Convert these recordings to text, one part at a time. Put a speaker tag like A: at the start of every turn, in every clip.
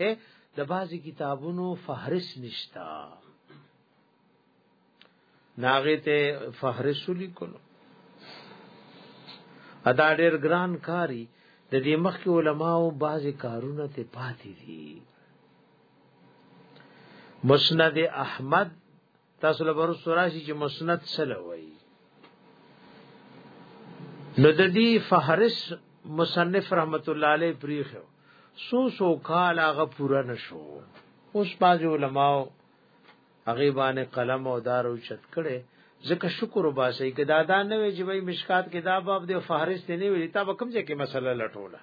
A: اے د بازي کتابونو فهرست نشتا ناغه ته فهرست لیکلو ادا ډیر ګران کاری د دې مخکې علماو بعضی کارونه ته پاتې دي مسند احمد تاسو له بر سوراشي چې مسند سره وایي نو د دې فهرس مصنف رحمت الله علیه پریخو سو سو کال هغه پورا نشو اوس باز علماء هغه باندې قلم او دارو چت کړي ځکه شکر وباسي کدا دا نه وي چې وای مشکات کتاب اپ د فهرست نه وي تا به کوم ځای کې مسله لټوله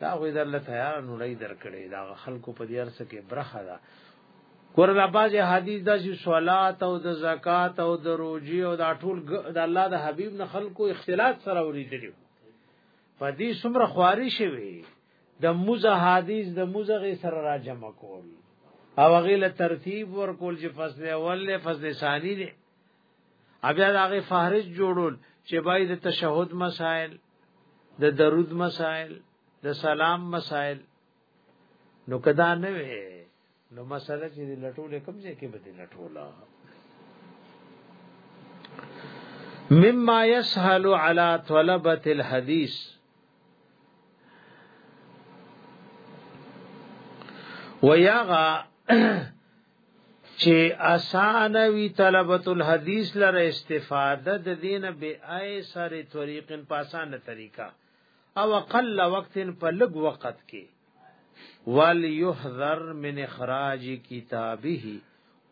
A: دا غوې درله تیار نړۍ درکړې دا خلکو په دې ارس کې برخه ده ګور د باز حدیث د چې صلات او د زکات او د روزي او د ټول د الله د حبیب نه خلکو اختلاط سره ورېدلی په دې څومره خواري شوی د موزه حدیث د موزه غي سره را جمع کول او غیله ترتیب ور کول چې فصل اول له فصل ثانی دی بیا داغه فهرست جوړول چې بای د تشهود مسائل د درود مسائل د سلام مسائل نو کدا نه وي نو مسله چې لټول کوم ځای کې بده لټولا مما يسهل على طلبه الحديث ويغا چې اسانه وی طلبۃ الحدیث لره استفاده د دینه به آی سره طریقن په اسانه طریقه او اقل وقت په لږ وخت کې وال یحذر من اخراج کتابه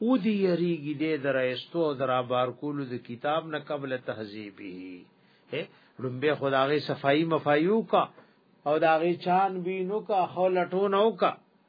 A: او دی یریږي د درایستو درا بار کولو د کتاب نه قبل تهذیبه لومبه خدای صفائی مفایو کا او داغي چان بینو کا خو لټونو کا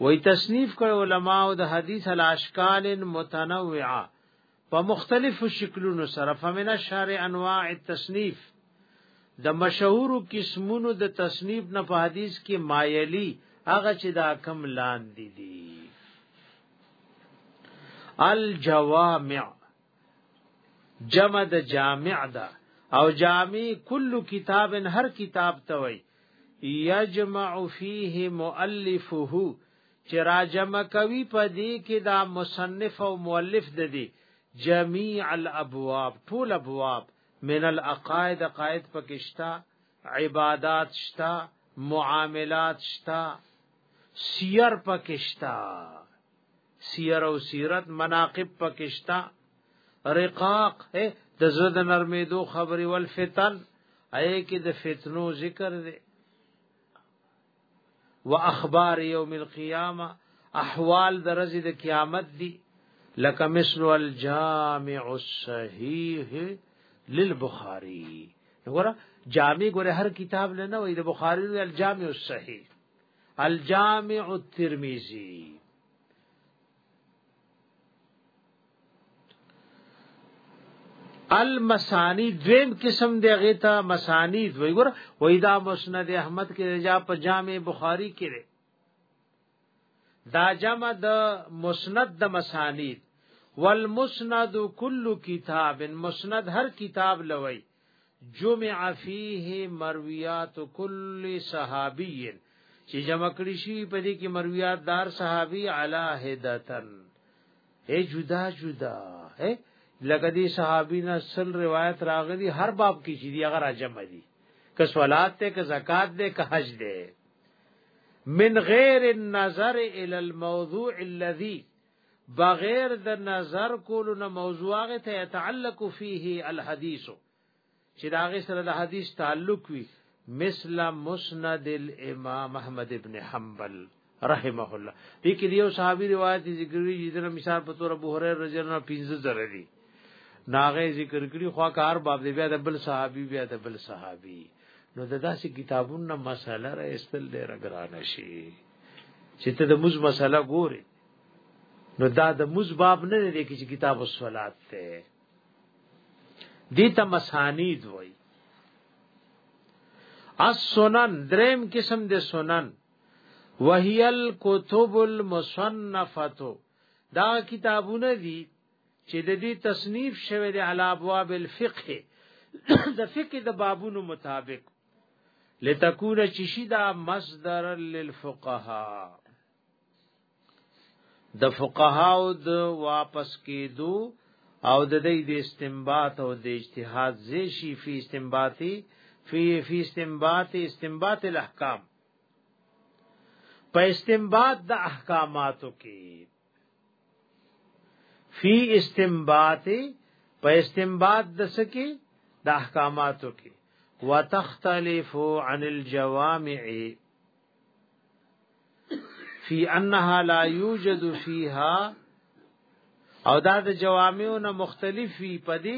A: وی تصنیف کړ علماء د حدیث الاشکال متنوعه په مختلفو شکلونو سره فمن الشارع انواع التصنیف د مشهور قسمونو د تصنیف نه په حدیث کې مایلی هغه چې دا کم لاندې دي الجوامع جمع د جامع ده او جامع کل کتاب هر کتاب ته وای یجمع فیه مؤلفه چې را جمع کوي په دې کې دا مصنف او مؤلف د دې جميع الابواب ټول ابواب من العقائد قائد پکشتا عبادات شتا معاملات شتا سیر پکشتا سیر او سیرت مناقب پکشتا رقاق اے د زړه د نرمیدو خبرې ول فتن اے کې د فتنو ذکر دی واخبار یوم القیامه احوال د ورځې د قیامت دی لکه مثل الجامع الصحیح للبخاری وګوره جامع ګوره هر کتاب نه نه وي د بخاری الجامع الصحیح الجامع الترمذی المسانی دویم قسم دی غیتا مسانی دوی ګور وای دا مسند احمد کې رجا په جامع بخاری کې دی دا جمع د مسند د مسانید والمسند کل کتاب مسند هر کتاب لوي جمع فيه مرويات كل صحابي چې جمع کړی شي په دې کې مرويات دار صحابي علا هدتن اے جدا جدا اے لکه دې صحابي نه سل روایت راغلي هر باب کې چې دی هغه راجم دي که صلات ته که زکات ده که حج ده من غیر النظر الى الموضوع الذي بغیر د نظر کولو نه موضوع هغه ته يتعلق فيه الحديث چې دا هغه سره د حدیث تعلق وي مثل مسند الامام احمد ابن حنبل رحمه الله دې کې یو صحابي روایت ذکر وی چې د مثال په تور ابو هريره رضی الله عنه 15 زره دي ناغه ذکر کړي خو کار باب دی بیا د بل صحابي بیا د بل صحابي نو د داسې کتابونو مسله را استل ډېر ګران شي چې ته د موز مسله ګوري نو دا د موز باب نه دی کې چې کتاب الصلات ته دیتا مسانید وای السنن دریم قسم د سنن وهي الكتب المصنفه دا کتابونه دي چې د دې تصنیف شوه د علی ابواب الفقه د فقه د بابونو مطابق لتكون چشدا مصدر للفقهاء د فقهاو د واپس کېدو او د دې د استنباط او د اجتهاد زی شي فی استنباطي فی فی استنباط استنباط الاحکام په استنباط د احکاماتو کې فی استنباط په استنباط د سکی د احکاماتو کې وتختلف عن الجوامع فی انها لا یوجد فیها او دا د جوامعو نه مختلف وی پدی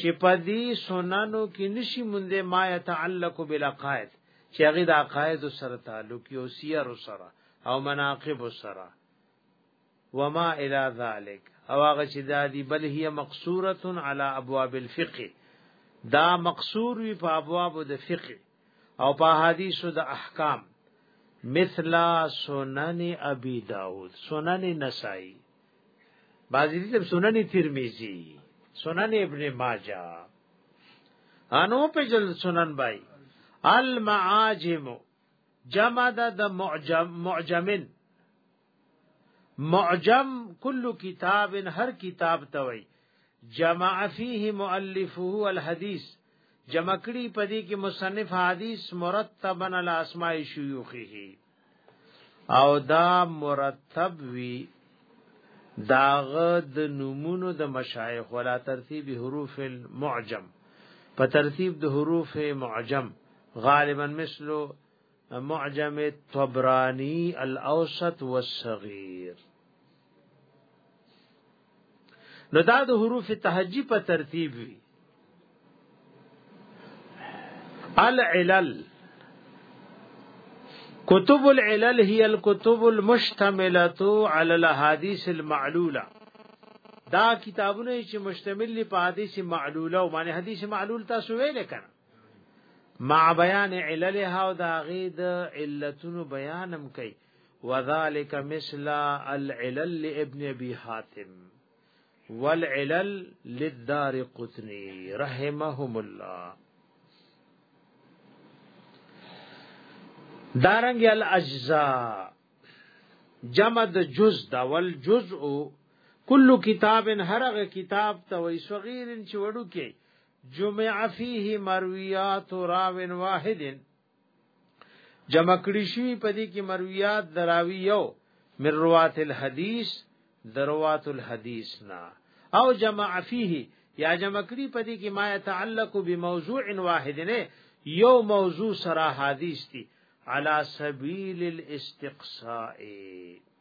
A: چې پدی سننو کې نشي مونږه ما يتعلق بالعقائد چې هغه د عقاید سره تعلق یو سیر سره او مناقب سره وما الى ذلك او هغه چې دا دی بل هي مقصوره على ابواب الفقه دا مقصور وی په ابواب د فقه او په حدیثو د احکام مثل سنن ابي داود سنن نسائی بعضی دې سنن ترمذی سنن ابن ماجه انو په جل سنن بای المعاجم جمع د معجم معجمن معجم کل کتاب هر کتاب ته وای جمع فيه مؤلفه الحديث جمع کړي پدې کې مصنف حدیث مرتبا علی اسماء شيوخه او دا مرتب وی داغه د نمونو د مشایخ ولا ترتیب حروف المعجم په ترتیب د حروف معجم غالبا مثلو معجم الطبرانی الاوسط والصغير نو دا د حروف تهجی په ترتیب وی العلل کتب العلل هي الكتب المشتمله على الاحاديث المعلوله دا کتابونه چې مشتمل دي په حدیث معلوله او باندې حدیث معلول تاسو ویل کړه مع بیان عللها او دا غي د علتونو بیانم کوي وذالک مثل العلل لابن ابي حاتم والعلل للدار قطني رحمهم الله دارنګ الاجزاء جمع د جز دا ول جزء کل کتاب هرغه کتاب ته وی صغیر چې وړو کې جمع فيه مرويات راو واحد جمع کړي شي په دې کې مرويات دراوي یو من روات الحديث دروات الحديث نا او جمع فيه یا جمع کړي په دې کې ما يتعلق بموضوع واحد نه یو موضوع سره حدیث دي على سبيل الاستقصاء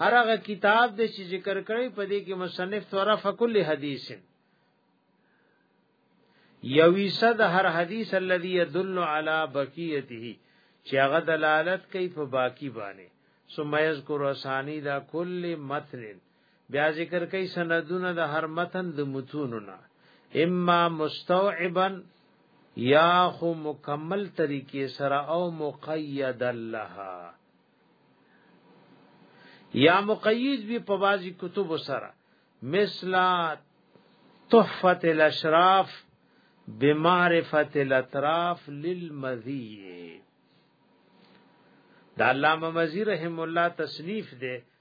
A: هر هغه کتاب د چې ذکر کړي په دې کې مصنف طرف کل حدیث یوی صد هر حدیث الذي يدل على بقيته چې هغه دلالت کوي په باقی باندې ثم يذكر اسانی دا کل متن بیا ذکر کوي سندونه د هر متن د متونونه اما مستوعبا یا خو مکمل طریقې سره او مقید لها یا مقید وی په بازي کتب سره مثل تحفه الاشراف بمعرفه الاطراف للمذی دا علامه مزی رحم الله تصنیف ده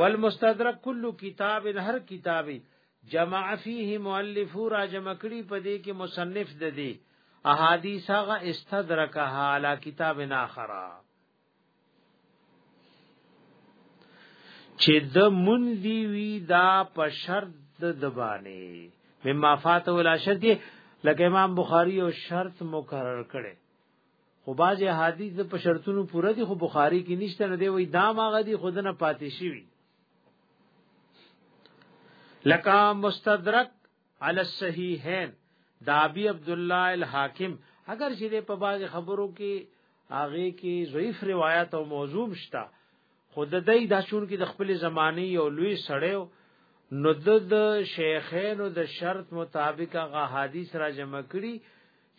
A: والمستدرک کل کتاب هر کتاب جمع فيه مؤلف را جمع کړي په دې کې مصنف د دې احادیث هغه استدرکها علی کتاب اخرى چې د مون دی وی دا په شرط د دبانه مما فات ولا شرط لکه امام بخاری او شرط مقرر کړي خو باز حدیث په شرطونو پوره دي خو بخاری کې نشته نه دی وای دا ماغه دي خودنه پاتې شي وي لکه مستدرک علی الصحیحین دا ابي عبد الله الحاکم اگر چې په باز خبرو کې هغه کې ضعیف روایت او موضوع شته خود دای دا چون کې د خپل زمانه یو لوی سړی نو د شیخین او د شرط مطابق هغه حدیث را جمع کړي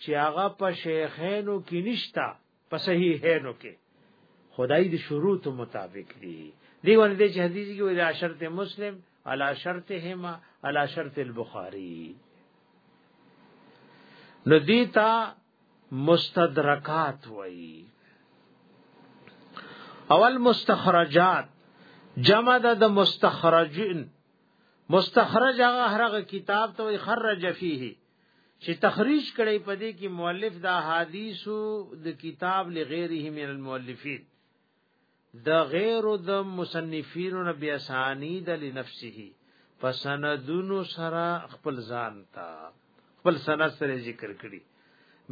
A: چې هغه په شیخینو کې نشتا په صحیحینو کې خدای د شروط مطابق دی دیونه دې چې حدیث کې ویل شرط مسلم علا شرطهما علا شرط البخاری نو دیتا مستدرکات وای اول مستخرجات جمع د مستخرجین مستخرج هغه هرغه کتاب ته خرج فيه چې تخریج کړي په دې کې مؤلف دا حدیثو د کتاب لغیره من المؤلفین د غیر د مصنفین نه بیا ثانی د لنفسه فسندونو سره خپل ځان تا خپل سند سره ذکر کړي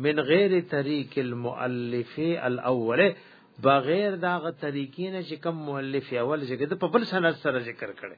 A: من غیر طریق المؤلف الاول بغیر داغه طریقې نه چې کوم مؤلف اول ذکر د په بل سند سره ذکر کړي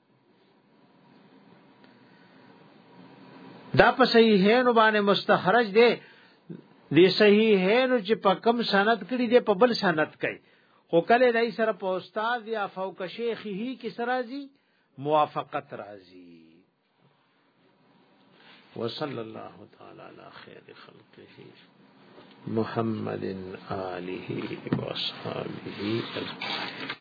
A: دا په صحیحین باندې مستخرج دی دی صحیحین چې په کم سند کړي دی په بل سند کوي خو کله دای سره په استاد یا فوق شیخه کې سره راځي موافقت راځي وصلی الله تعالی علی خیر خلقه محمد آله وصحبه اجمعین